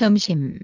점심.